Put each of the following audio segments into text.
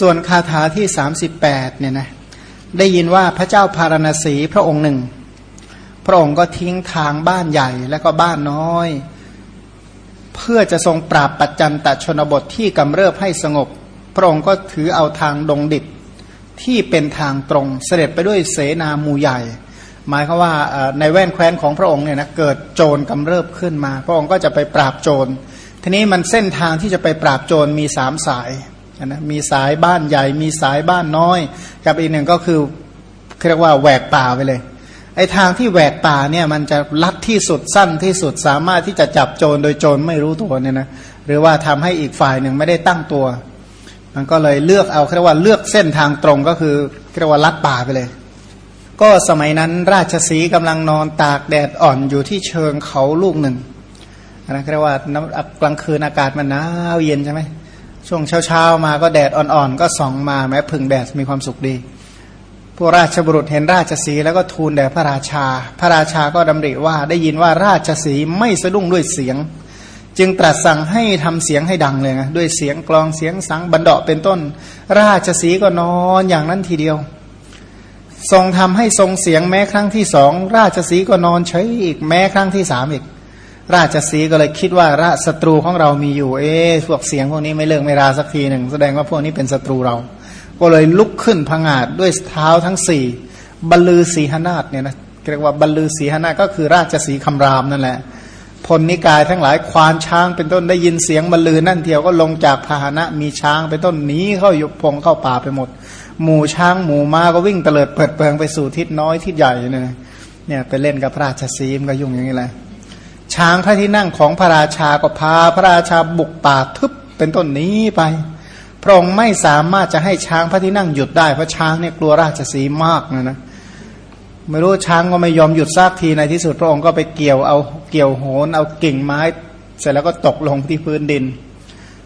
ส่วนคาถาที่ 38เนี่ยนะได้ยินว่าพระเจ้าพารณสีพระองค์หนึ่ง พระองค์ก็ทิ้งทางบ้านใหญ่และก็บ้านน้อย เพื่อจะทรงปราบปัจจันตชนบทที่กำเริบให้สงบ พระองค์ก็ถือเอาทางดงดิบที่เป็นทางตรงเสด็จไปด้วยเสนาหมูใหญ่ หมายคือว่าในแว่นแคว้นของพระองค์เนี่ยนะเกิดโจรกำเริบขึ้นมา พระองค์ก็จะไปปราบโจรทีนี้มันเส้นทางที่จะไปปราบโจรมีสามสาย นะมีสายบ้านใหญ่ มีสายบ้านน้อย กับอีกหนึ่งก็คือเรียกว่าแหวกป่าไปเลยไอ้ทางที่แหวกป่าเนี่ยมันจะลัดที่สุดสั้นที่สุดสามารถที่จะจับโจรโดยโจรไม่รู้ตัวเนี่ยนะหรือว่าทำให้อีกฝ่ายหนึ่งไม่ได้ตั้งตัว มันก็เลยเลือกเอาเรียกว่าเลือกเส้นทางตรงก็คือเรียกว่าลัดป่าไปเลย ก็สมัยนั้นราชสีกำลังนอนตากแดดอ่อนอยู่ที่เชิงเขาลูกหนึ่งนะเรียกว่ากลางคืนอากาศมันหนาวเย็นใช่ไหม ช่วงเช้าๆมาก็แดดอ่อนๆ ก็ส่องมาแม้พึ่งแดดมีความสุขดีพวกราชบุรุษเห็นราชสีแล้วก็ทูลแด่พระราชา พระราชาก็ดำริว่าได้ยินว่าราชสีไม่สะดุ้งด้วยเสียง จึงตรัสสั่งให้ทำเสียงให้ดังเลยนะด้วยเสียงกลองเสียงสังบันเดาะเป็นต้น ราชสีก็นอนอย่างนั้นทีเดียว ทรงทำให้ทรงเสียงแม้ครั้งที่สองราชสีก็นอนใช้อีกแม้ครั้งที่สามอีก ราชสีก็เลยคิดว่าราศัตรูของเรามีอยู่ เอ๊พวกเสียงพวกนี้ไม่เลิกไม่ราสักทีหนึ่ง แสดงว่าพวกนี้เป็นศัตรูเรา ก็เลยลุกขึ้นพังอาจด้วยเท้าทั้งสี่บรรลือสีหนาฏเนี่ยนะเรียกว่าบรรลือสีหนาฏก็คือราชสีคำรามนั่นแหละพลนิกายทั้งหลายควานช้างเป็นต้นได้ยินเสียงบรรลือนั่นเทียวก็ลงจากพาหนะมีช้างเป็นต้นหนีเข้ายุบพงเข้าป่าไปหมด หมู่ช้างหมู่ม้าก็วิ่งเตลิดเปิดเปิงไปสู่ทิศน้อยทิศใหญ่เนี่ยเนี่ยไปเล่นกับพระราชสีมก็ยุ่งอย่างนี้แหละ ช้างพระที่นั่งของพระราชาก็พาพระราชาบุกป่าทึบเป็นต้นนี้ไป พระองค์ไม่สามารถจะให้ช้างพระที่นั่งหยุดได้เพราะช้างเนี่ยกลัวราชสีมากนะนะไม่รู้ช้างก็ไม่ยอมหยุดซากทีในที่สุดพระองค์ก็ไปเกี่ยวเอาเกี่ยวโหนเอากิ่งไม้ เสร็จแล้วก็ตกลงที่พื้นดิน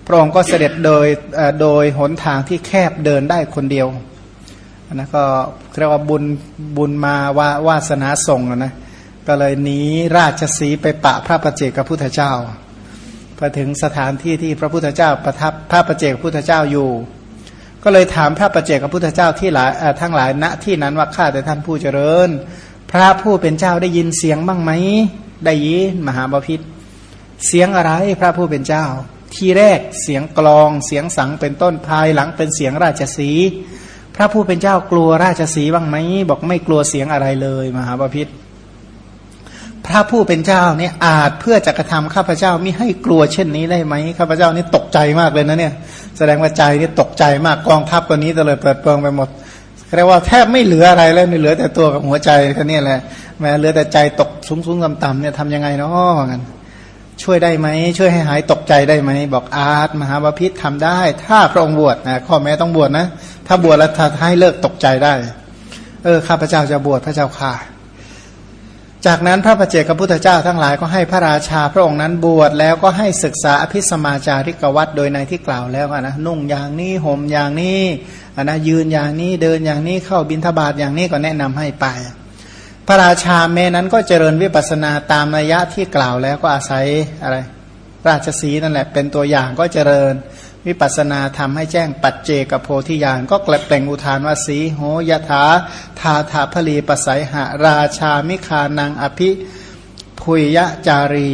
พระองค์ก็เสด็จโดยโดยหนทางที่แคบเดินได้คนเดียวนะก็เรียกว่าบุญบุญมาวาวาสนาส่งนะ ก็เลยหนีราชสีไปปะพระประเจกับพุทธเจ้าพอถึงสถานที่ที่พระพุทธเจ้าประทับพระประเจกพุทธเจ้าอยู่ ก็เลยถามพระประเจกับพุทธเจ้าที่หลายทั้งหลายณที่นั้นว่าข้าแต่ท่านผู้เจริญ พระผู้เป็นเจ้าได้ยินเสียงบ้างไหมได้ยินมหาบาพิษเสียงอะไรพระผู้เป็นเจ้า ที่แรกเสียงกลองเสียงสังเป็นต้นภายหลังเป็นเสียงราชสีพระผู้เป็นเจ้ากลัวราชสีบ้างไหมบอกไม่กลัวเสียงอะไรเลย มหาบาพิษ พระผู้เป็นเจ้าเนี่ยอาจเพื่อจะกระทำข้าพเจ้ามิให้กลัวเช่นนี้ได้ไหมข้าพเจ้านี่ตกใจมากเลยนะเนี่ย แสดงว่าใจนี่ตกใจมากกองทัพตัวนี้จะเลยเปิดเปิงไปหมดเรียกว่าแทบไม่เหลืออะไรแล้วเหลือแต่ตัวกับหัวใจแค่นี้แหละแม้เหลือแต่ใจตกสูงสูงต่ำต่ำเนี่ยทำยังไงเนาะกันช่วยได้ไหมช่วยให้หายตกใจได้ไหมบอกอาร์ตมหาบาพิษทำได้ ถ้าพระองค์บวชนะข้อแม้ต้องบวชนะ ถ้าบวชแล้วให้เลิกตกใจได้ เออข้าพเจ้าจะบวชพระเจ้าค่ะ จากนั้นพระประเจกับพุทธเจ้าทั้งหลายก็ให้พระราชาพระองค์นั้นบวชแล้วก็ให้ศึกษาอภิสมาจาริกวัตโดยในที่กล่าวแล้วนะนุ่งอย่างนี้ห่มอย่างนี้นะยืนอย่างนี้เดินอย่างนี้เข้าบินทบาทอย่างนี้ก็แนะนำให้ไป พระราชาแม้นั้นก็เจริญวิปัสนาตามนัยยะที่กล่าวแล้วก็อาศัยอะไร ราชสีนั่นแหละเป็นตัวอย่างก็เจริญ วิปัสนาทำให้แจ้งปัจเจกโพธิญาณก็กลับแต่งอุทานว่าสีโหยถาทาถาพลีปสัยหะราชามิคานังอภิพุยยะจารี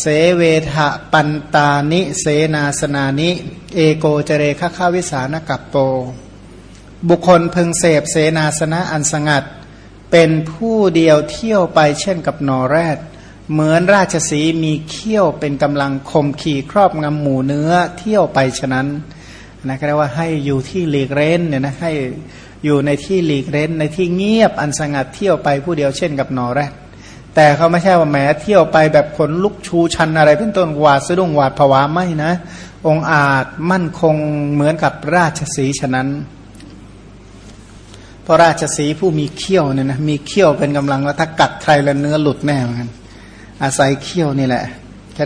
เสเวทะปันตานิ เสนาสนานิ เอโกเจเรคข้าวิสานกับโป บุคคลพึงเสพเสนาสนะอันสงัด เป็นผู้เดียวเที่ยวไปเช่นกับนอแรด เหมือนราชสีมีเขี้ยวเป็นกำลังคมขี่ครอบงำหมูเนื้อเที่ยวไปฉะนั้นนะก็เรียกว่าให้อยู่ที่หลีกเร้นเนี่ยนะให้อยู่ในที่หลีกเร้นในที่เงียบอันสงัดเที่ยวไปผู้เดียวเช่นกับนอแรกแต่เขาไม่ใช่ว่าแหมเที่ยวไปแบบขนลุกชูชันอะไรเป็นต้นหวาดสะดุ้งหวาดผวาไม่นะ องอาจมั่นคงเหมือนกับราชสีฉะนั้นเพราะราชสีผู้มีเขี้ยวเนี่ยนะมีเขี้ยวเป็นกำลังว่าถ้ากัดใครแล้วเนื้อหลุดแน่เหมือนกัน อาศัยเขี้ยวนี่แหละ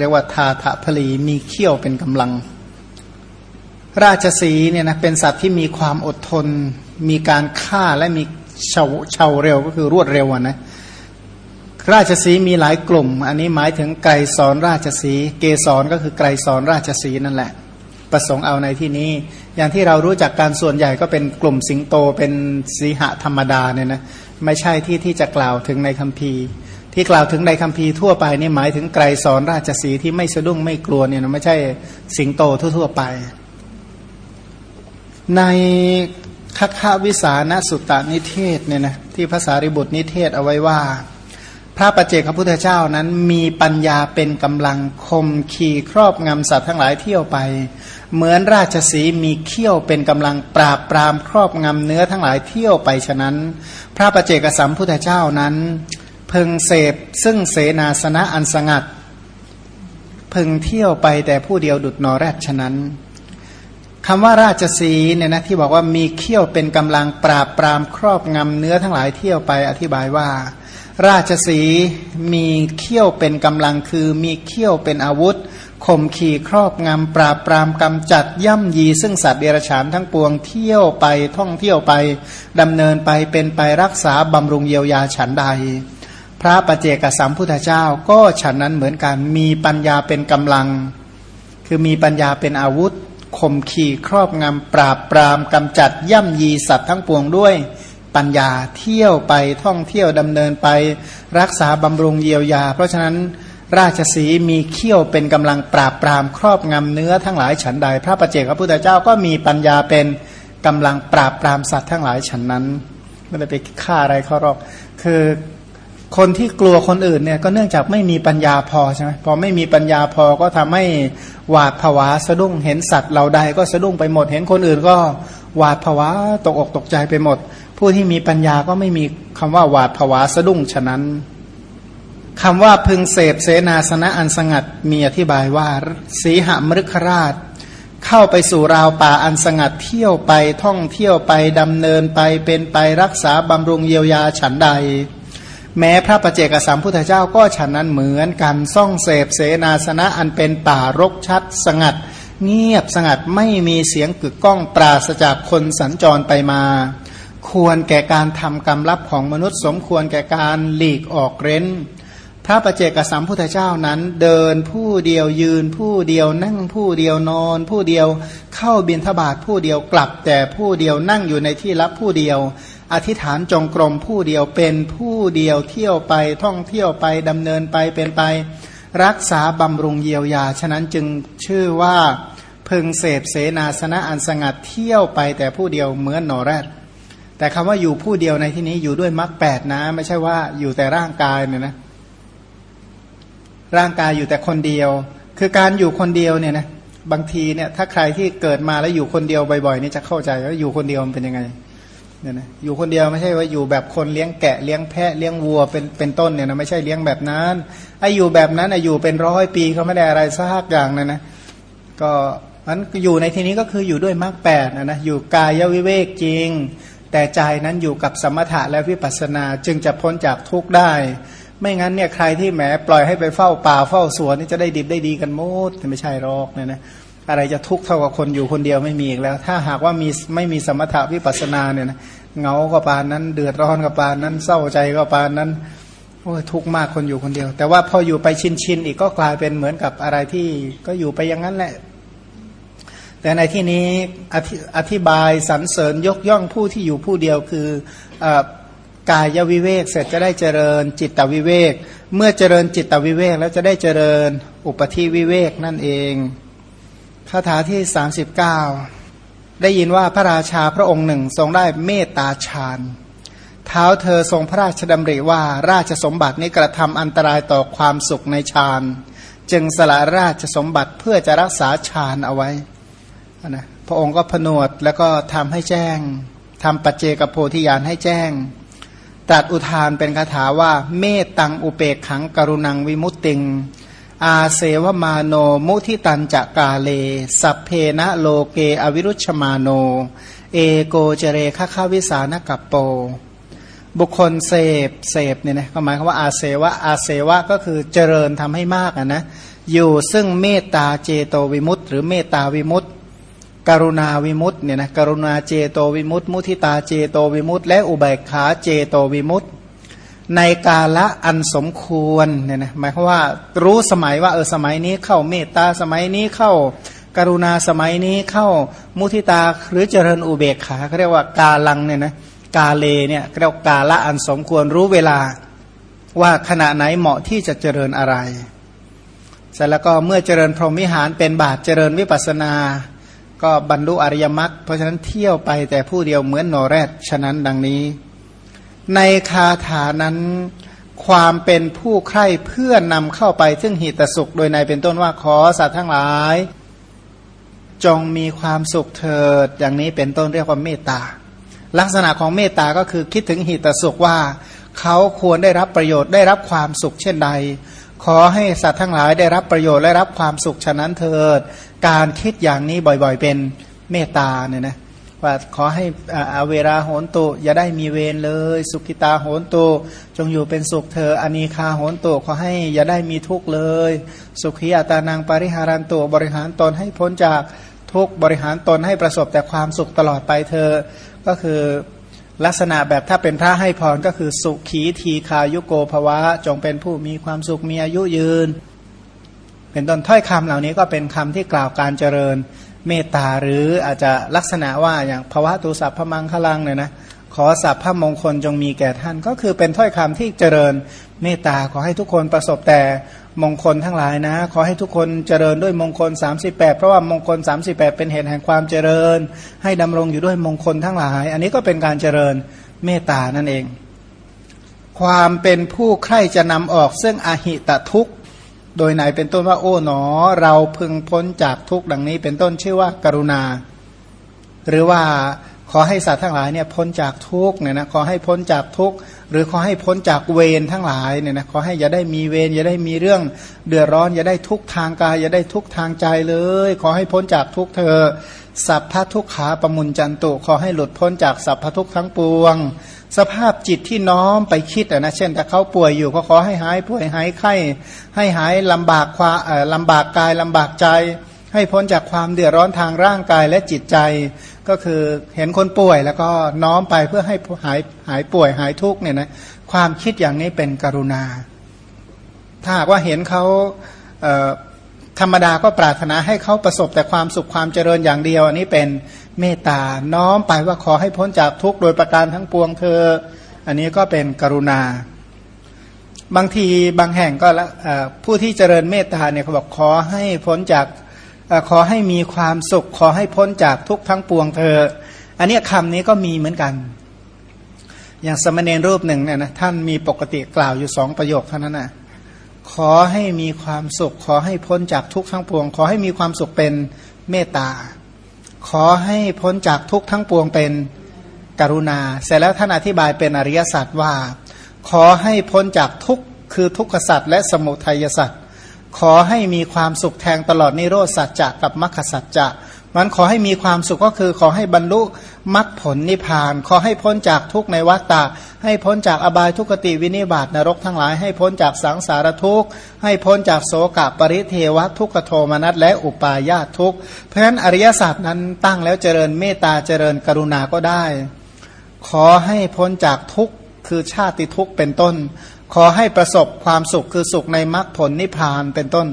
เรียกว่าทาทะพลีมีเขี้ยวเป็นกำลัง ราชสีเนี่ยนะเป็นสัตว์ที่มีความอดทน มีการฆ่าและมีเฉาเฉาเร็วก็คือรวดเร็วนะราชสีมีหลายกลุ่ม อันนี้หมายถึงไกรสอนราชสีเกสรก็คือไกรสอนราชสีนั่นแหละ ประสงค์เอาในที่นี้ อย่างที่เรารู้จักการส่วนใหญ่ก็เป็นกลุ่มสิงโตเป็นสีหะธรรมดาเนี่ยนะไม่ใช่ที่ที่จะกล่าวถึงในคัมภีร์ ที่กล่าวถึงในคัมภีร์ทั่วไปนี่หมายถึงไกรสอนราชสีที่ไม่สะดุ้งไม่กลัวเนี่ยนะไม่ใช่สิงโตทั่ว ๆ ไป ในคัคควิสานสุตตานิเทศเนี่ยนะที่ภาษาริบุตรนิเทศเอาไว้ว่า พระประเจกพระพุทธเจ้านั้นมีปัญญาเป็นกำลังคมขี่ครอบงำสัตว์ทั้งหลายเที่ยวไป เหมือนราชสีมีเขี้ยวเป็นกำลังปราบปรามครอบงำเนื้อทั้งหลายเที่ยวไปฉะนั้น พระประเจกสัมพุทธเจ้านั้น พึงเสพซึ่งเสนาสนะอันสงัด พึงเที่ยวไปแต่ผู้เดียวดุดนอแรดฉะนั้นคำว่าราชสีเนี่ยนะที่บอกว่ามีเขี้ยวเป็นกำลังปราบปรามครอบงำเนื้อทั้งหลายเที่ยวไปอธิบายว่า ราชสีมีเขี้ยวเป็นกำลังคือมีเขี้ยวเป็นอาวุธข่มขี่ครอบงำปราบปรามกำจัดย่ำยีซึ่งสัตว์เดรัจฉานทั้งปวงเที่ยวไปท่องเที่ยวไปดำเนินไปเป็นไปรักษาบำรุงเยียวยาฉันใด พระประเจกสัมพุทธเจ้า ก็ฉันนั้นเหมือนกันมีปัญญาเป็นกำลัง คือมีปัญญาเป็นอาวุธข่มขี่ครอบงำปราบปรามกำจัดย่ำยีสัตว์ทั้งปวงด้วยปัญญาเที่ยวไปท่องเที่ยวดำเนินไป รักษาบำรุงเยียวยา เพราะฉะนั้นราชสีมีเขี้ยวเป็นกำลังปราบปรามครอบงำเนื้อทั้งหลายฉันใด พระประเจกพระพุทธเจ้าก็มีปัญญาเป็นกำลังปราบปรามสัตว์ทั้งหลายฉันนั้น ไม่ได้ไปฆ่าอะไรเขาหรอก คือ คนที่กลัวคนอื่นเนี่ยก็เนื่องจากไม่มีปัญญาพอใช่ไหมพอไม่มีปัญญาพอก็ทำให้หวาดผวาสะดุ้งเห็นสัตว์เราใดก็สะดุ้งไปหมด เห็นคนอื่นก็หวาดผวาตกอกตกใจไปหมด ผู้ที่มีปัญญาก็ไม่มีคำว่าหวาดผวาสะดุ้งฉะนั้นคำว่าพึงเสพเสนาสนะอันสงัดมีอธิบายว่าสีหมฤคราช เข้าไปสู่ราวป่าอันสงัดเที่ยวไปท่องเที่ยวไปดำเนินไปเป็นไปรักษาบำรุงเยียวยาฉันใด แม้พระประเจกสัมพุทธเจ้าก็ฉันนั้นเหมือนกันซ่องเสพเสนาสนะอันเป็นป่ารกชัดสงัด เงียบสงัดไม่มีเสียงกึกก้องปราศจากคนสัญจรไปมา ควรแก่การทำกรรมลับของมนุษย์สมควรแก่การหลีกออกเร้น พระประเจกสัมพุทธเจ้านั้นเดินผู้เดียวยืนผู้เดียวนั่งผู้เดียวนอน ผู้เดียวเข้าบินทบาทผู้เดียวกลับ แต่ผู้เดียวนั่งอยู่ในที่ลับผู้เดียว อธิษฐานจงกรมผู้เดียวเป็นผู้เดียวเที่ยวไปท่องเที่ยวไปดำเนินไปเป็นไป รักษาบำรุงเยียวยา ฉะนั้นจึงชื่อว่าพึงเสพเสนาสนะอันสงัดเที่ยวไปแต่ผู้เดียวเหมือนหนอแรดแต่คำว่าอยู่ผู้เดียวในที่นี้อยู่ด้วยมรรคแปดนะ ไม่ใช่ว่าอยู่แต่ร่างกายเนี่ยนะร่างกายอยู่แต่คนเดียว คือการอยู่คนเดียวเนี่ยนะบางทีเนี่ยถ้าใครที่เกิดมาแล้วอยู่คนเดียวบ่อยๆนี่จะเข้าใจว่าอยู่คนเดียวมันเป็นยังไง เนี่ยนะอยู่คนเดียวไม่ใช่ว่าอยู่แบบคนเลี้ยงแกะเลี้ยงแพะเลี้ยงวัวเป็นเป็นต้นเนี่ยนะไม่ใช่เลี้ยงแบบนั้นไอ้อยู่แบบนั้นไอ้อยู่เป็นร้อยปีเขาไม่ได้อะไรสักอย่างเลยนะก็มันอยู่ในที่นี้ก็คืออยู่ด้วยมรรคแปดนะนะอยู่กายวิเวกจริง แต่ใจนั้นอยู่กับสมถะและวิปัสสนาจึงจะพ้นจากทุกข์ได้ ไม่งั้นเนี่ยใครที่แหมปล่อยให้ไปเฝ้าป่าเฝ้าสวนนี่จะได้ดิบได้ดีกันหมดไม่ใช่หรอกเนี่ยนะอะไรจะทุกข์เท่ากับคนอยู่คนเดียวไม่มีอีกแล้ว ถ้าหากว่ามีไม่มีสมถะวิปัสนาเนี่ยนะ เงาก็ปานนั้น เดือดร้อนก็ปานนั้น เศร้าใจก็ปานนั้นโอ้ยทุกข์มากคนอยู่คนเดียว แต่ว่าพออยู่ไปชินชินอีกก็กลายเป็นเหมือนกับอะไรที่ก็อยู่ไปอย่างนั้นแหละ แต่ในที่นี้อธิอธิบายสรรเสริญยกย่องผู้ที่อยู่ผู้เดียวคืออกายวิเวกเสร็จจะได้เจริญจิตตวิเวก เมื่อเจริญจิตตวิเวกแล้วจะได้เจริญอุปธิวิเวกนั่นเองคาถาที่สามสิบเก้า ได้ยินว่าพระราชาพระองค์หนึ่งทรงได้เมตตาฌานเท้าเธอทรงพระราชดำริว่าราชสมบัตินี้กระทำอันตรายต่อความสุขในฌานจึงสละราชสมบัติเพื่อจะรักษาฌานเอาไว้นะพระองค์ก็ผนวดแล้วก็ทำให้แจ้งทำปัจเจกโพธิญาณให้แจ้งตัดอุทานเป็นคาถาว่าเมตตังอุเปกขังกรุณังวิมุตติง อาเสวมาโน มุทิตันจะกาเล สัพเพนะโลเกอวิรุชมาโน เอโกเจเรคข้าวิสานกัปโป บุคคลเสพเสพเนี่ยนะหมายความว่าอาเสวะอาเสวะก็คือเจริญทำให้มากะนะอยู่ซึ่งเมตตาเจโตวิมุตต์หรือเมตตาวิมุตต์กรุณาวิมุตต์เนี่ยนะกรุณาเจโตวิมุตต์มุทิตาเจโตวิมุตต์และอุเบกขาเจโตวิมุตต์ ในกาละอันสมควรเนี่ยนะหมายความว่ารู้สมัยว่าเออสมัยนี้เข้าเมตตาสมัยนี้เข้ากรุณาสมัยนี้เข้ามุทิตาหรือเจริญอุเบกขาเขาเรียกว่ากาลังเนี่ยนะกาเลเนี่ยเรียกกาละอันสมควรรู้เวลาว่าขณะไหนเหมาะที่จะเจริญอะไรเสร็จแล้วก็เมื่อเจริญพรหมิหารเป็นบาทเจริญวิปัสนา ก็บรรลุอริยมรรคเพราะฉะนั้นเที่ยวไปแต่ผู้เดียวเหมือนนอแรดฉะนั้นดังนี้ ในคาถานั้นความเป็นผู้ใคร่เพื่อนนำเข้าไปซึ่งหิตสุขโดยในเป็นต้นว่าขอสัตว์ทั้งหลาย จงมีความสุขเถิดอย่างนี้เป็นต้นเรียกว่าเมตตา ลักษณะของเมตตาก็คือคิดถึงหิตสุขว่า เขาควรได้รับประโยชน์ได้รับความสุขเช่นใด ขอให้สัตว์ทั้งหลายได้รับประโยชน์และรับความสุขฉะนั้นเถิด การคิดอย่างนี้บ่อยๆ เป็นเมตตาเนี่ยนะ ว่าขอให้อเวราโหนตุ อย่าได้มีเวรเลย สุขิตาโหนตุ จงอยู่เป็นสุขเธออนีคาโหนตุขอให้อย่าได้มีทุกข์เลย สุขีอัตานังปริหารันตุบริหารตนให้พ้นจากทุกข์บริหารตนให้ประสบแต่ความสุขตลอดไปเธอ ก็คือลักษณะแบบถ้าเป็นพระให้พรก็คือสุขีทีคายุโกภวะ จงเป็นผู้มีความสุขมีอายุยืน เป็นต้นถ้อยคำเหล่านี้ก็เป็นคำที่กล่าวการเจริญ เมตตาหรืออาจจะลักษณะว่าอย่างภาวะตุสัพพมังคลังเนี่ยนะขอสัพพมงคลจงมีแก่ท่าน ก็คือเป็นถ้อยคำที่เจริญเมตตาขอให้ทุกคนประสบแต่มงคลทั้งหลายนะ ขอให้ทุกคนเจริญด้วยมงคล 38 เพราะว่ามงคล 38 เป็นเหตุแห่งความเจริญ ให้ดำรงอยู่ด้วยมงคลทั้งหลาย อันนี้ก็เป็นการเจริญเมตตานั่นเอง ความเป็นผู้ใคร่จะนำออกซึ่งอหิตทุกข์ โดยไหนเป็นต้นว่าโอ้หนอ เราพึงพ้นจากทุกดังนี้ เป็นต้นชื่อว่ากรุณา หรือว่าขอให้สัตว์ทั้งหลายเนี่ยพ้นจากทุกเนี่ยนะขอให้พ้นจากทุกหรือขอให้พ้นจากเวรทั้งหลายเนี่ยนะขอให้อย่าได้มีเวรอย่าได้มีเรื่องเดือดร้อน อย่าได้ทุกทางกาย อย่าได้ทุกทางใจเลย ขอให้พ้นจากทุกเธอสัพพทุกขาปมุนจันตุขอให้หลุดพ้นจากสัพพทุกทั้งปวง สภาพจิตที่น้อมไปคิดนะเช่นถ้าเขาป่วยอยู่ก็ขอให้หายป่วยหายไข้ให้หายลำบากความลำบากกายลำบากใจ ให้พ้นจากความเดือดร้อนทางร่างกายและจิตใจ ก็คือเห็นคนป่วยแล้วก็น้อมไปเพื่อให้หายหายป่วยหายทุกเนี่ยนะความคิดอย่างนี้เป็นกรุณา ถ้าว่าเห็นเขาธรรมดาก็ปรารถนาให้เขาประสบแต่ความสุขความเจริญอย่างเดียว อันนี้เป็น เมตตาน้อมไปว่าขอให้พ้นจากทุกข์โดยประการทั้งปวงเธอ อันนี้ก็เป็นกรุณา บางทีบางแห่งก็ผู้ที่เจริญเมตตาเนี่ยเขาบอกขอให้พ้นจากขอให้มีความสุข ขอให้พ้นจากทุกข์ทั้งปวงเธอ อันนี้คำนี้ก็มีเหมือนกัน อย่างสมณเณรรูปหนึ่งเนี่ยนะท่านมีปกติกล่าวอยู่สองประโยคเท่านั้นนะขอให้มีความสุข ขอให้พ้นจากทุกข์ทั้งปวง ขอให้มีความสุขเป็นเมตตา ขอให้พ้นจากทุกทั้งปวงเป็นกรุณา เสร็จแล้วท่านอธิบายเป็นอริยสัจว่า ขอให้พ้นจากทุกคือทุกขสัจและสมุทัยสัจขอให้มีความสุขแทงตลอดนิโรธสัจจะกับมรรคสัจจะ มันขอให้มีความสุขก็คือขอให้บรรลุมรรคผลนิพพาน ขอให้พ้นจากทุกในวัฏฏะให้พ้นจากอบายทุกติวินิบาตนรกทั้งหลาย ให้พ้นจากสังสารทุกข์ ให้พ้นจากโสกปริเทวทุกขโทมนัสและอุปาญาตทุกข์ เพราะฉะนั้นอริยศาสตร์นั้นตั้งแล้วเจริญเมตตาเจริญกรุณาก็ได้ ขอให้พ้นจากทุกข์คือชาติทุกข์เป็นต้นขอให้ประสบความสุขคือสุขในมรรคผลนิพพานเป็นต้น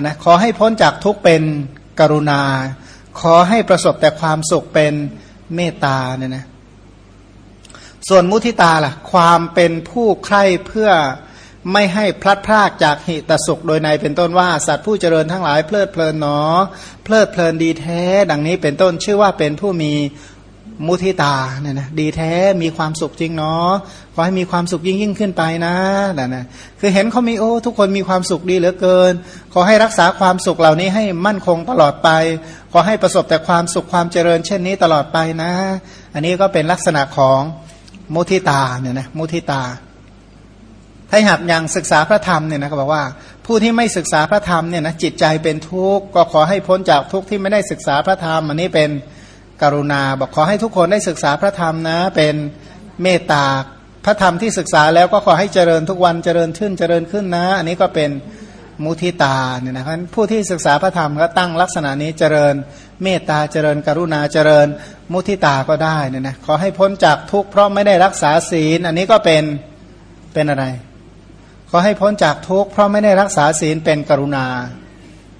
นะขอให้พ้นจากทุกข์เป็นกรุณา ขอให้ประสบแต่ความสุขเป็นเมตตาเนี่ยนะส่วนมุทิตาล่ะ ความเป็นผู้ใคร่เพื่อไม่ให้พลัดพรากจากหิตสุขโดยในเป็นต้นว่า สัตว์ผู้เจริญทั้งหลายเพลิดเพลินหนอ เพลิดเพลินดีแท้ ดังนี้เป็นต้นชื่อว่าเป็นผู้มี มุทิตาเนี่ยนะดีแท้มีความสุขจริงเนาะขอให้มีความสุขยิ่งยิ่งขึ้นไปนะนั่นนะคือเห็นเขามีโอ้ทุกคนมีความสุขดีเหลือเกิน ขอให้รักษาความสุขเหล่านี้ให้มั่นคงตลอดไป ขอให้ประสบแต่ความสุขความเจริญ เช่นนี้ตลอดไปนะ อันนี้ก็เป็นลักษณะของมุทิตาเนี่ยนะมุทิตา ถ้าหากยังศึกษาพระธรรมเนี่ยนะก็บอกว่า ผู้ที่ไม่ศึกษาพระธรรมเนี่ยนะจิตใจเป็นทุกข์ก็ขอให้พ้นจากทุกข์ที่ไม่ได้ศึกษาพระธรรมอันนี้เป็น กรุณา บอกขอให้ทุกคนได้ศึกษาพระธรรมนะ เป็นเมตตาพระธรรมที่ศึกษาแล้วก็ขอให้เจริญทุกวันเจริญขึ้นเจริญขึ้นนะ อันนี้ก็เป็นมุทิตาเนี่ยนะครับผู้ที่ศึกษาพระธรรมก็ตั้งลักษณะนี้เจริญเมตตาเจริญกรุณาเจริญมุทิตาก็ได้เนี่ยนะขอให้พ้นจากทุกข์เพราะไม่ได้รักษาศีล อันนี้ก็เป็นเป็นอะไร ขอให้พ้นจากทุกข์เพราะไม่ได้รักษาศีลเป็นกรุณา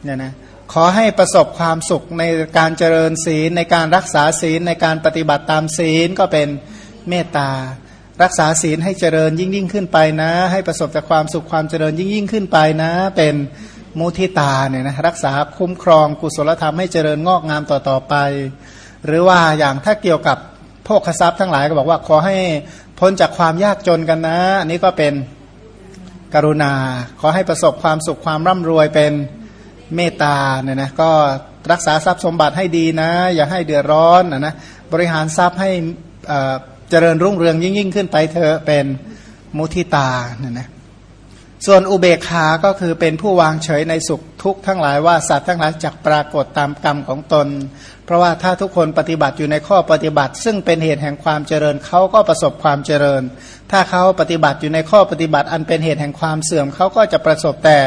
เนี่ยนะ ขอให้ประสบความสุขในการเจริญศีลในการรักษาศีลในการปฏิบัติตามศีลก็เป็นเมตตา รักษาศีลให้เจริญยิ่งยิ่งขึ้นไปนะ ให้ประสบแต่ความสุขความเจริญยิ่งยิ่งขึ้นไปนะ เป็นมุทิตาเนี่ยนะรักษาคุ้มครองกุศลธรรมให้เจริญงอกงามต่อต่อไป หรือว่าอย่างถ้าเกี่ยวกับพวกทรัพย์ทั้งหลายก็บอกว่าขอให้พ้นจากความยากจนกันนะอันนี้ก็เป็นกรุณา ขอให้ประสบความสุขความร่ำรวยเป็น เมตตาเนี่ยนะก็รักษาทรัพย์สมบัติให้ดีนะ อย่าให้เดือดร้อนนะนะบริหารทรัพย์ให้เจริญรุ่งเรืองยิ่งยิ่งขึ้นไปเธอเป็นมุทิตาเนี่ยนะส่วนอุเบกขาก็คือเป็นผู้วางเฉยในสุขทุกข์ทั้งหลายว่าสัตว์ทั้งหลายจักปรากฏตามกรรมของตน เพราะว่าถ้าทุกคนปฏิบัติอยู่ในข้อปฏิบัติ ซึ่งเป็นเหตุแห่งความเจริญเขาก็ประสบความเจริญ ถ้าเขาปฏิบัติอยู่ในข้อปฏิบัติ อันเป็นเหตุแห่งความเสื่อมเขาก็จะประสบแต่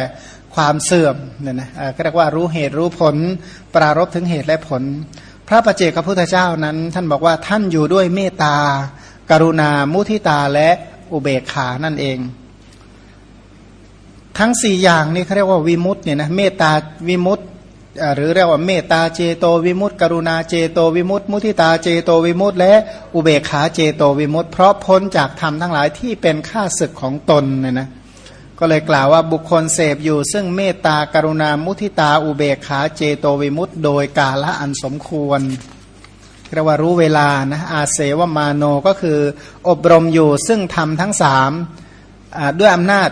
ความเสื่อมเนี่ยนะก็เรียกว่ารู้เหตุรู้ผล ปรารบถึงเหตุและผล พระประเจกพระพุทธเจ้านั้น ท่านบอกว่าท่านอยู่ด้วยเมตตา กรุณา มุทิตาและอุเบกขานั่นเอง ทั้งสี่อย่างนี้เขาเรียกว่าวิมุตต์เนี่ยนะเมตตาวิมุตต์หรือเรียกว่าเมตตาเจโตวิมุตต์กรุณาเจโตวิมุตต์มุทิตาเจโตวิมุตต์และอุเบกขาเจโตวิมุตต์เพราะพ้นจากธรรมทั้งหลายที่เป็นข้าศึกของตนเนี่ยนะ ก็เลยกล่าวว่าบุคคลเสพอยู่ ซึ่งเมตตากรุณามุทิตาอุเบกขาเจโตวิมุตโดยกาละอันสมควรเรียกว่ารู้เวลานะอาเสวมาโนก็คืออบรมอยู่ซึ่งทำทั้งสามด้วยอำนาจ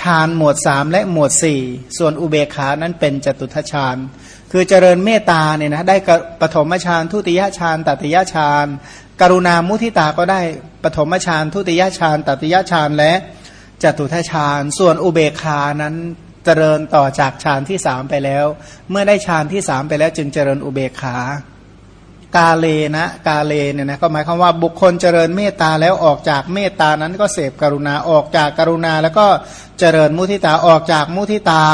ฌานหมวดสามและหมวดสี่ส่วนอุเบกขานั้นเป็นจตุทชาญคือเจริญเมตตาเนี่ยนะได้ปฐมฌานทุติยฌานตติยฌานกรุณามุทิตาก็ได้ปฐมฌานทุติยฌานตติยฌานและ จตุทชฌานส่วนอุเบกขานั้นเจริญต่อจากฌานที่สามไปแล้ว เมื่อได้ฌานที่สามไปแล้ว จึงเจริญอุเบกขากาเลนะกาเลเนี่ยนะก็หมายความว่าบุคคลเจริญเมตตาแล้วออกจากเมตตานั้นก็เสพกรุณาออกจากกรุณา แล้วก็เจริญมุทิตาออกจากมุทิตา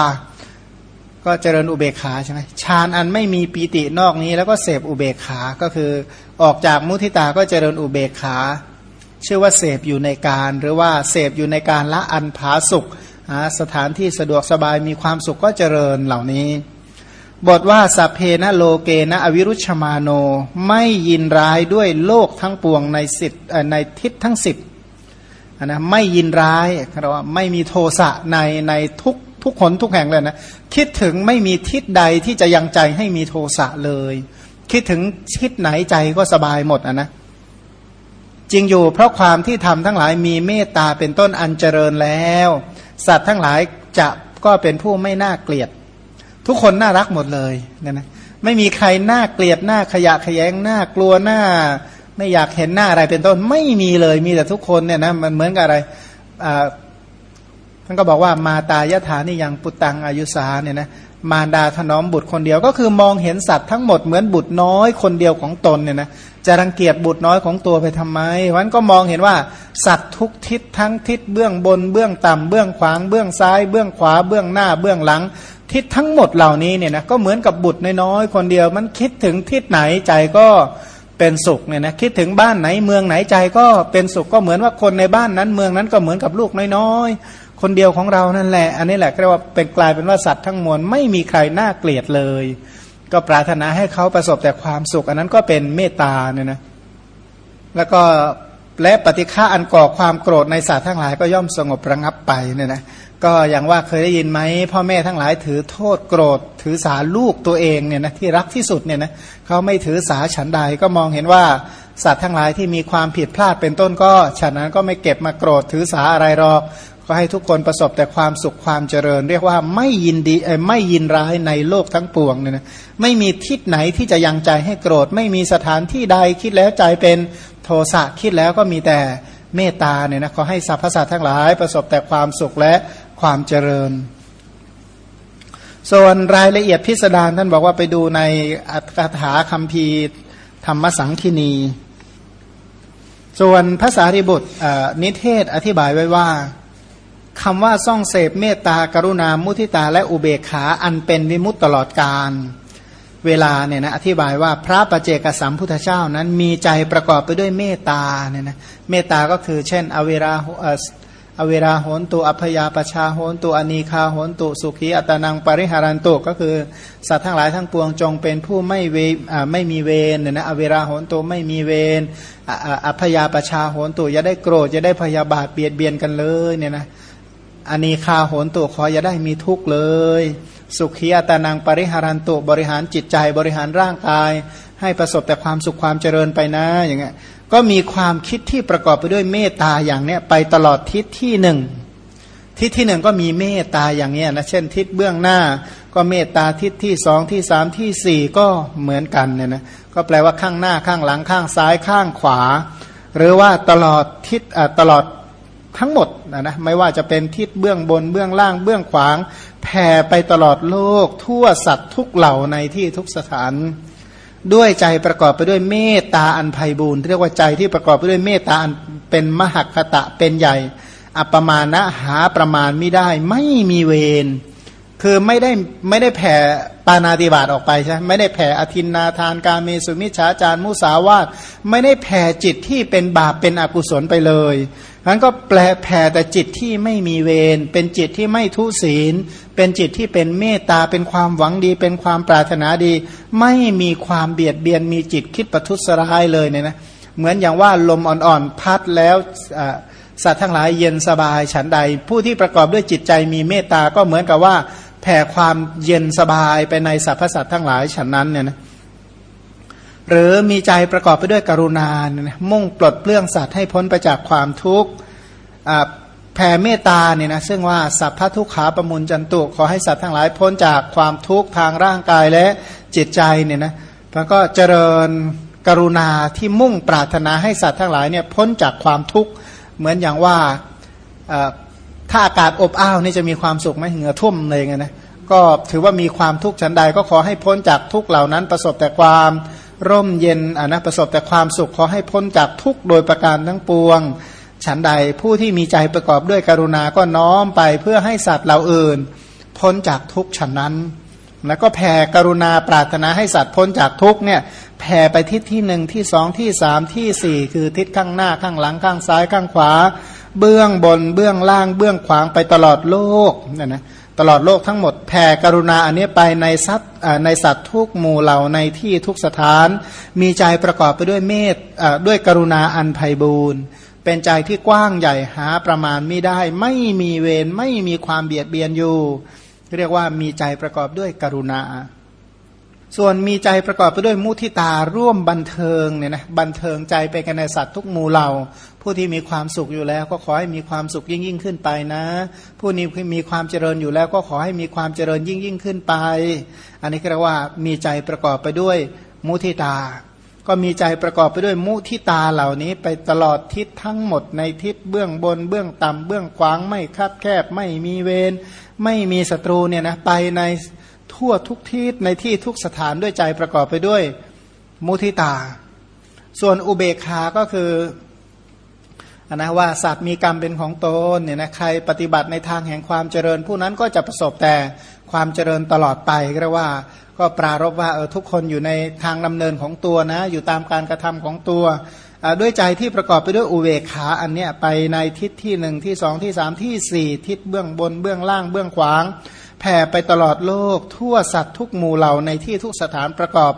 ก็เจริญอุเบกขาใช่ไหมฌานอันไม่มีปีตินอกนี้แล้วก็เสพอุเบกขา ก็คือออกจากมุทิตาก็เจริญอุเบกขา ชื่อว่าเสพอยู่ในการหรือว่าเสพอยู่ในการละอันผาสุขสถานที่สะดวกสบายมีความสุขก็เจริญเหล่านี้ บทว่าสัพเพนะโลเกนะอวิรุชมาโนไม่ยินร้ายด้วยโลกทั้งปวงในสิทธในทิศทั้งสิบนะไม่ยินร้ายเราว่าไม่มีโทสะในในทุกทุกคนทุกแห่งเลยนะคิดถึงไม่มีทิศใดที่จะยังใจให้มีโทสะเลย คิดถึงทิศไหนใจก็สบายหมดนะนะ จริงอยู่เพราะความที่ทำทั้งหลายมีเมตตาเป็นต้นอันเจริญแล้ว สัตว์ทั้งหลายจะก็เป็นผู้ไม่น่าเกลียด ทุกคนน่ารักหมดเลยเนี่ยนะไม่มีใครน่าเกลียดหน้าขยะขยงหน้ากลัวหน้า ไม่อยากเห็นหน้าอะไรเป็นต้น ไม่มีเลยมีแต่ทุกคนเนี่ยนะมันเหมือนกับอะไรอ่าท่านก็บอกว่ามาตายถานี่ยังปุตังอายุสาเนี่ยนะมารดาถนอมบุตรคนเดียวก็คือมองเห็นสัตว์ทั้งหมดเหมือนบุตรน้อยคนเดียวของตนเนี่ยนะ จะรังเกียจบุตรน้อยของตัวไปทำไมวันก็มองเห็นว่า สัตว์ทุกทิศทั้งทิศเบื้องบนเบื้องต่ำเบื้องขวางเบื้องซ้าย เบื้องขวาเบื้องหน้าเบื้องหลัง ทิศทั้งหมดเหล่านี้เนี่ยนะก็เหมือนกับบุตรน้อยคนเดียว มันคิดถึงทิศไหนใจก็เป็นสุขเนี่ยนะคิดถึงบ้านไหนเมืองไหนใจก็เป็นสุขก็เหมือนว่าคนในบ้านนั้นเมืองนั้นก็เหมือนกับลูกน้อยๆคนเดียวของเรานั่นแหละ อันนี้แหละเรียกว่าเป็นกลายเป็นว่าสัตว์ทั้งมวลไม่มีใครน่าเกลียดเลย ก็ปรารถนาให้เขาประสบแต่ความสุข อันนั้นก็เป็นเมตตาเนี่ยนะแล้วก็และปฏิฆาอันก่อความโกรธในสัตว์ทั้งหลายก็ย่อมสงบระงับไปเนี่ยนะก็อย่างว่าเคยได้ยินไหมพ่อแม่ทั้งหลายถือโทษโกรธ ถือสาลูกตัวเองเนี่ยนะที่รักที่สุดเนี่ยนะเขาไม่ถือสาฉันใดก็มองเห็นว่าสัตว์ทั้งหลายที่มีความผิดพลาดเป็นต้นก็ ฉันนั้นก็ไม่เก็บมาโกรธถือสาอะไรหรอก ก็ให้ทุกคนประสบแต่ความสุขความเจริญ เรียกว่าไม่ยินดีไม่ยินร้ายในโลกทั้งปวงเนี่ยนะไม่มีทิศไหนที่จะยังใจให้โกรธ ไม่มีสถานที่ใดคิดแล้วใจเป็นโทสะคิดแล้วก็มีแต่เมตตาเนี่ยนะขอให้สรรพสัตว์ทั้งหลาย ประสบแต่ความสุขและความเจริญ ส่วนรายละเอียดพิสดารท่านบอกว่าไปดูในอัตถาคัมภีร์ธรรมสังคีนี ส่วนภาษาริบุตรนิเทศอธิบายไว้ว่า คำว่าซ่องเสพเมตตากรุณามุทิตาและอุเบกขาอันเป็นวิมุตตลอดการเวลาเนี่ยนะอธิบายว่าพระประเจกสัมพุทธเจ้านั้นมีใจประกอบไปด้วยเมตตาเนี่ยนะเมตตาก็คือเช่น อเวราอเวราโหนตุอัพยาปชาโหนตุอนีคาโหนตุสุขีอัตนังปริหารันตุก็คือสัตว์ทั้งหลายทั้งปวงจงเป็นผู้ไม่เวไม่มีเวรเนี่ยนะอเวราโหนตุไม่มีเวรอัพยาปชาโหนตุอย่าได้โกรธอย่าได้พยาบาทเบียดเบียนกันเลยเนี่ยนะ อนีคาโหนตุขออย่าได้มีทุกข์เลย สุขีอัตนังปริหารันตุบริหารจิตใจบริหารร่างกาย ให้ประสบแต่ความสุขความเจริญไปนะอย่างเงี้ยก็มีความคิดที่ประกอบไปด้วยเมตตาอย่างเนี้ยไปตลอดทิศที่หนึ่งทิศที่หนึ่งก็มีเมตตาอย่างเนี้ยนะเช่นทิศเบื้องหน้า ก็เมตตาทิศที่สองที่สามที่สี่ก็เหมือนกันเนี่ยนะก็แปลว่าข้างหน้าข้างหลังข้างซ้ายข้างขวา หรือว่าตลอดทิศตลอด ทั้งหมดนะนะไม่ว่าจะเป็นทิศเบื้องบนเบื้องล่างเบื้องขวางแผ่ไปตลอดโลก ทั่วสัตว์ทุกเหล่าในที่ทุกสถาน ด้วยใจประกอบไปด้วยเมตตาอันไพบูรณ์เรียกว่าใจที่ประกอบไปด้วยเมตตาอันเป็นมหคตะเป็นใหญ่ อัปมาณะหาประมาณไม่ได้ไม่มีเวรคือไม่ได้ไม่ได้แผ่ ปานาติบาตออกไปใช่ไม่ได้แผ่อธินนาทานการเมสุมิชฌาจารมุสาวาตไม่ได้แผ่จิตที่เป็นบาปเป็นอกุศลไปเลยนั้นก็แปลแผ่แต่จิตที่ไม่มีเวรเป็นจิตที่ไม่ทุศีล เป็นจิตที่เป็นเมตตาเป็นความหวังดี เป็นความปรารถนาดี ไม่มีความเบียดเบียนมีจิตคิดประทุษร้ายเลยเนี่ยนะเหมือนอย่างว่าลมอ่อนๆพัดแล้วสัตว์ทั้งหลายเย็นสบายฉันใด ผู้ที่ประกอบด้วยจิตใจมีเมตตาก็เหมือนกับว่า แผ่ความเย็นสบายไปในสรรพสัตว์ทั้งหลายฉันนั้นเนี่ยนะหรือมีใจประกอบไปด้วยกรุณาเนี่ยมุ่งปลดเปลื้องสัตว์ให้พ้นไปจากความทุกข์แผ่เมตตาเนี่ยนะซึ่งว่าสัพพทุกขาประมุลจันตุขอให้สัตว์ทั้งหลายพ้นจากความทุกข์ทางร่างกายและจิตใจเนี่ยนะแล้วก็เจริญกรุณาที่มุ่งปรารถนาให้สัตว์ทั้งหลายเนี่ยพ้นจากความทุกข์เหมือนอย่างว่า ถ้าอากาศอบอ้าวนี่จะมีความสุขไหมเหงื่อท่วมเลยไงนะก็ถือว่ามีความทุกข์ชั้นใดก็ขอให้พ้นจากทุกเหล่านั้นประสบแต่ความร่มเย็นอะนะประสบแต่ความสุขขอให้พ้นจากทุกโดยประการทั้งปวง ฉันใดผู้ที่มีใจประกอบด้วยกรุณาก็น้อมไปเพื่อให้สัตว์เหล่าอื่น พ้นจากทุกฉันนั้น แล้วก็แผ่กรุณาปรารถนาให้สัตว์พ้นจากทุกเนี่ยแผ่ไปทิศที่หนึ่งที่สองที่สามที่สี่คือทิศข้างหน้าข้างหลังข้างซ้ายข้างขวา เบื้องบนเบื้องล่างเบื้องขวางไปตลอดโลกเนี่ยนะตลอดโลกทั้งหมดแผ่กรุณาอันนี้ไปในสัตว์ในสัตว์ทุกหมู่เหล่าในที่ทุกสถาน มีใจประกอบไปด้วยเมตด้วยกรุณาอันไพบูรณ์เป็นใจที่กว้างใหญ่หาประมาณไม่ได้ ไม่มีเวรไม่มีความเบียดเบียนอยู่ เรียกว่ามีใจประกอบด้วยกรุณา ส่วนมีใจประกอบไปด้วยมุทิตาร่วมบันเทิงเนี่ยนะบันเทิงใจไปกันในสัตว์ทุกหมู่เหล่า ผู้ที่มีความสุขอยู่แล้ว ก็ขอให้มีความสุขยิ่งยิ่งขึ้นไปนะ ผู้นี้มีความเจริญอยู่แล้ว ก็ขอให้มีความเจริญยิ่งยิ่งขึ้นไป อันนี้เรียกว่ามีใจประกอบไปด้วยมุทิตา ก็มีใจประกอบไปด้วยมุทิตาเหล่านี้ไปตลอดทิศทั้งหมดในทิศเบื้องบนเบื้องต่ำเบื้องขวางไม่คับแคบไม่มีเวรไม่มีศัตรูเนี่ยนะไปใน ทั่วทุกที่ในที่ทุกสถานด้วยใจประกอบไปด้วยมุทิตา ส่วนอุเบกขาก็คืออนนะว่าสัตว์มีกรรมเป็นของตนเนี่ยนะใครปฏิบัติในทางแห่งความเจริญ ผู้นั้นก็จะประสบแต่ความเจริญตลอดไปเรียกว่า ก็ปรารบว่าเออทุกคนอยู่ในทางดำเนินของตัวนะ อยู่ตามการกระทำของตัวด้วยใจที่ประกอบไปด้วยอุเบกขาอันเนี้ยไปในทิศที่หนึ่งที่สองที่สามที่สี่ทิศเบื้องบนเบื้องล่างเบื้องขวาง แผ่ไปตลอดโลก ทั่วสัตว์ทุกหมู่เหล่าในที่ทุกสถานประกอบ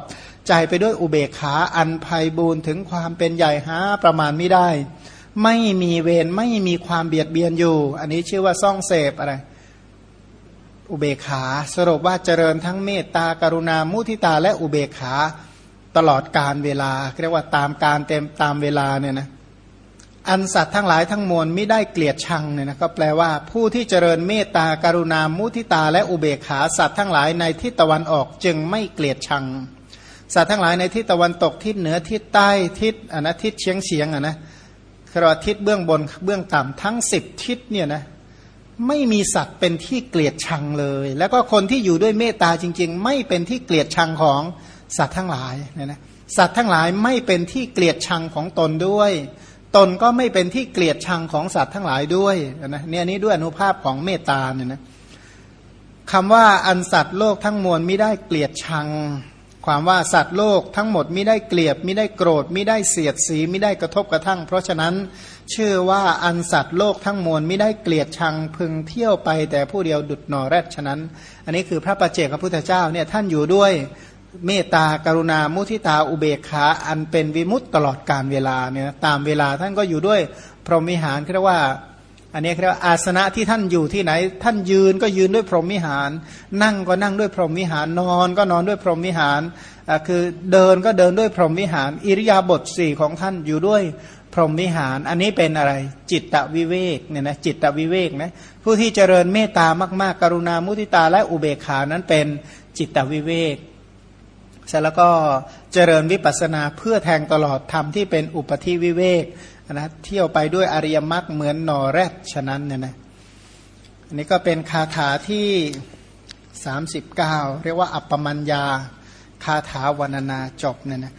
ใจไปด้วยอุเบกขาอันภัยบูนถึงความเป็นใหญ่หาประมาณไม่ได้ ไม่มีเวรไม่มีความเบียดเบียนอยู่ อันนี้ชื่อว่าซ่องเสพอะไร อุเบกขาสรุปว่าเจริญทั้งเมตตากรุณามุทิตาและอุเบกขาตลอดการเวลาเรียกว่าตามการเต็มตามเวลาเนี่ยนะ อันสัตว์ทั้งหลายทั้งมวลไม่ได้เกลียดชังเนี่ยนะก็แปลว่าผู้ที่เจริญเมตตาการุณามุทิตาและอุเบกขาสัตว์ทั้งหลายในทิศตะวันออกจึงไม่เกลียดชัง สัตว์ทั้งหลายในทิศตะวันตกทิศเหนือทิศใต้ทิศอะนะทิศเฉียงเฉียงอะนะครทิศเบื้องบนเบื้องต่ำทั้งสิบทิศเนี่ยนะไม่มีสัตว์เป็นที่เกลียดชังเลย แล้วก็คนที่อยู่ด้วยเมตตาจริง ๆ ไม่เป็นที่เกลียดชังของสัตว์ทั้งหลายเนี่ยนะสัตว์ทั้งหลายไม่เป็นที่เกลียดชังของตนด้วย ตนก็ไม่เป็นที่เกลียดชังของสัตว์ทั้งหลายด้วยนะเนี่ยนี้ด้วยอนุภาพของเมตตาเนี่ยนะคำว่าอันสัตว์โลกทั้งมวลไม่ได้เกลียดชัง ความว่าสัตว์โลกทั้งหมดไม่ได้เกลียดไม่ได้โกรธไม่ได้เสียดสีไม่ได้กระทบกระทั่ง เพราะฉะนั้นชื่อว่าอันสัตว์โลกทั้งมวลไม่ได้เกลียดชังพึงเที่ยวไปแต่ผู้เดียวดุดหนอแรดฉะนั้น อันนี้คือพระประเจกพระพุทธเจ้าเนี่ยท่านอยู่ด้วย เมตตากรุณามุทิตาอุเบกขาอันเป็นวิมุตตตลอดการเวลาเนี่ยตามเวลาท่านก็อยู่ด้วย พรหมิหารเรียกว่า อันนี้เรียกว่าอาสนะที่ท่านอยู่ที่ไหน ท่านยืนก็ยืนด้วยพรหมิหาร นั่งก็นั่งด้วยพรหมิหารนอนก็นอนด้วยพรหมิหารคือเดินก็เดินด้วยพรหมิหาร อิริยาบถสี่ของท่านอยู่ด้วยพรหมิหาร อันนี้เป็นอะไร จิตตวิเวกเนี่ยนะจิตตวิเวกนะผู้ที่เจริญเมตตามาก ๆ กรุณามุทิตาและอุเบกขานั้นเป็นจิตตวิเวก เสร็จแล้วก็เจริญวิปัสนาเพื่อแทงตลอดธรรมที่เป็นอุปธิวิเวกนะเที่ยวไปด้วยอริยมรรคเหมือนนอแรดฉะนั้นเนี่ยนะอันนี้ก็เป็นคาถาที่ 39 เรียกว่าอัปปมัญญาคาถาวรนนาจบเนี่ยนะ